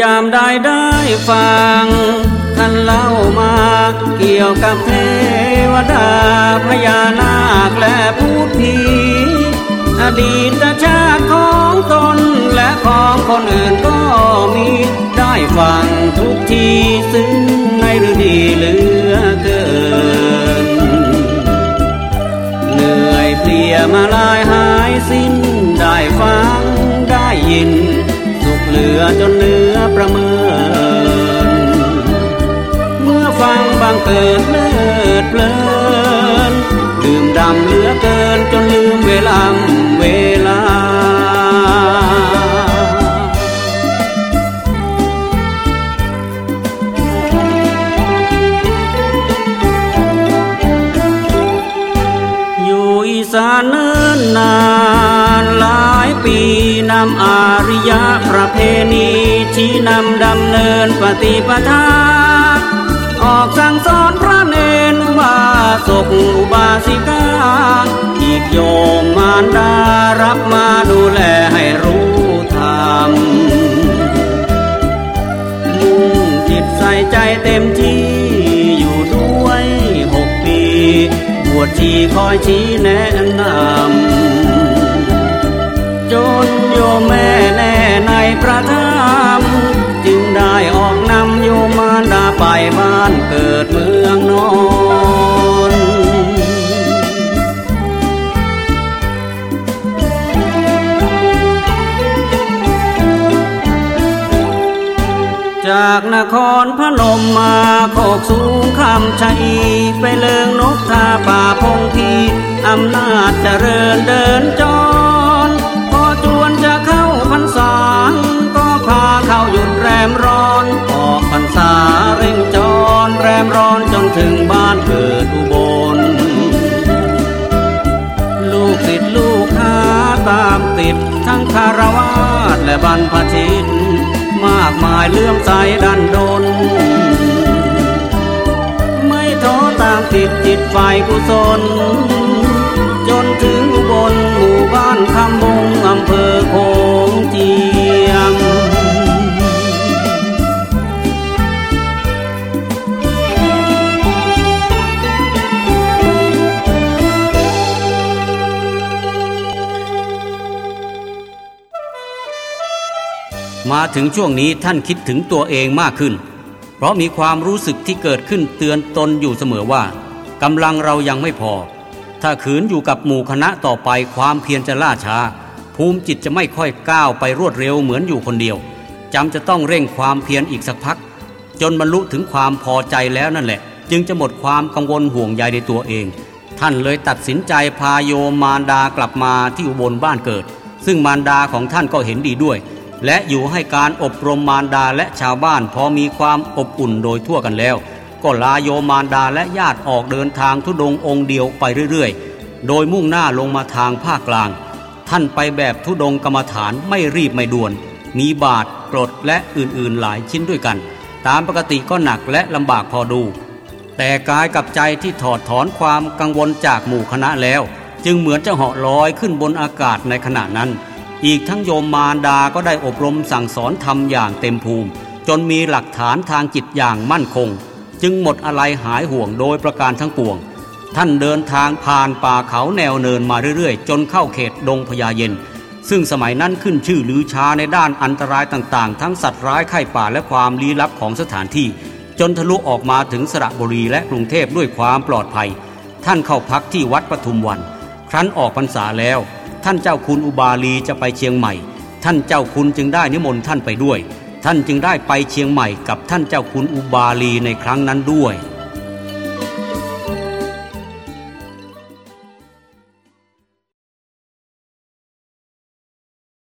ยามได้ได้ฟังท่านเล่ามาเกี่ยวกับเทวดาพญานาคและพูดผีอดีตชาติของตนและของคนอื่นก็มีได้ฟังทุกทีซึ่งในฤดีเหลือเกิน เหนื่อยเพลียมาลายหายสิ้นได้ฟังได้ยิน อจนเหลือประเมิน เมื่อฟังบางเกิดเลิดเพลิน ดื่มดำเหลือเกินจนลืมเวลา นำอาริยประเพณีชี้นำดำเนินปฏิปทา ออกสั่งสอนพระเนนอุบาสกอุบาสิกาอีกโยมมารดารับมาดูแลให้รู้ธรรมมุ่งจิตใส่ใจเต็มที่อยู่ด้วยหกปี บวชชีคอยชี้แนะนำ ในพระธรรมจึงได้ออกนำโยมมารดาไปบ้านเกิดเมืองนอนจากนครพนมมาโคกสูงคำชัยไปเลิงนกทาป่าพงทีอำนาจเจริญเดินจร คารวาสและบรรพชิต มากมายเลื่อมใสดันดน ไม่ท้อตามติดจิตไฟกุศล มาถึงช่วงนี้ท่านคิดถึงตัวเองมากขึ้น เพราะมีความรู้สึกที่เกิดขึ้นเตือนตนอยู่เสมอว่ากำลังเรายังไม่พอ ถ้าขืนอยู่กับหมู่คณะต่อไปความเพียรจะล่าช้า ภูมิจิตจะไม่ค่อยก้าวไปรวดเร็วเหมือนอยู่คนเดียวจำจะต้องเร่งความเพียรอีกสักพัก จนบรรลุถึงความพอใจแล้วนั่นแหละ จึงจะหมดความกังวลห่วงใยในตัวเอง ท่านเลยตัดสินใจพาโยมมารดากลับมาที่อุบลบ้านเกิด ซึ่งมารดาของท่านก็เห็นดีด้วย และอยู่ให้การอบรมมารดาและชาวบ้านพอมีความอบอุ่นโดยทั่วกันแล้ว ก็ลาโยมารดาและญาติออกเดินทางทุดงองค์เดียวไปเรื่อยๆ โดยมุ่งหน้าลงมาทางภาคกลาง ท่านไปแบบทุดงกรรมฐานไม่รีบไม่ด่วน มีบาทกรดและอื่นๆหลายชิ้นด้วยกัน ตามปกติก็หนักและลำบากพอดู แต่กายกับใจที่ถอดถอนความกังวลจากหมู่คณะแล้ว จึงเหมือนจะเหาะลอยขึ้นบนอากาศในขณะนั้น อีกทั้งโยมมารดาก็ได้อบรมสั่งสอนทำอย่างเต็มภูมิ จนมีหลักฐานทางจิตอย่างมั่นคง จึงหมดอะไรหายห่วงโดยประการทั้งปวง ท่านเดินทางผ่านป่าเขาแนวเนินมาเรื่อยๆ จนเข้าเขตดงพญาเย็น ซึ่งสมัยนั้นขึ้นชื่อลือชาในด้านอันตรายต่างๆ ทั้งสัตว์ร้ายไข้ป่าและความลี้ลับของสถานที่ จนทะลุออกมาถึงสระบุรีและกรุงเทพด้วยความปลอดภัย ท่านเข้าพักที่วัดปทุมวัน ครั้นออกพรรษาแล้ว ท่านเจ้าคุณอุบาลีจะไปเชียงใหม่ ท่านเจ้าคุณจึงได้นิมนต์ท่านไปด้วย ท่านจึงได้ไปเชียงใหม่กับท่านเจ้าคุณอุบาลีในครั้งนั้นด้วย